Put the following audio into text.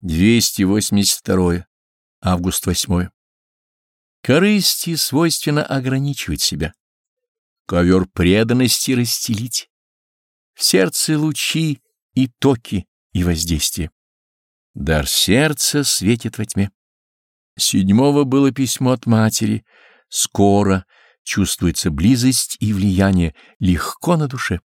282. Август 8. Корысти свойственно ограничивать себя. Ковер преданности расстелить. В сердце лучи и токи и воздействие. Дар сердца светит во тьме. Седьмого было письмо от матери. Скоро чувствуется близость и влияние, легко на душе.